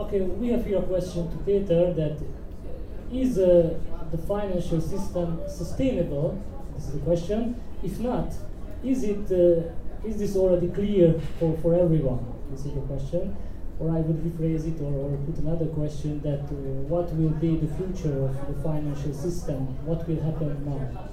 Okay, we have here a question to Peter that uh, is uh, the financial system sustainable? This is the question. If not, is it uh, is this already clear for, for everyone? This is the question. Or I would rephrase it or, or put another question that uh, what will be the future of the financial system? What will happen now?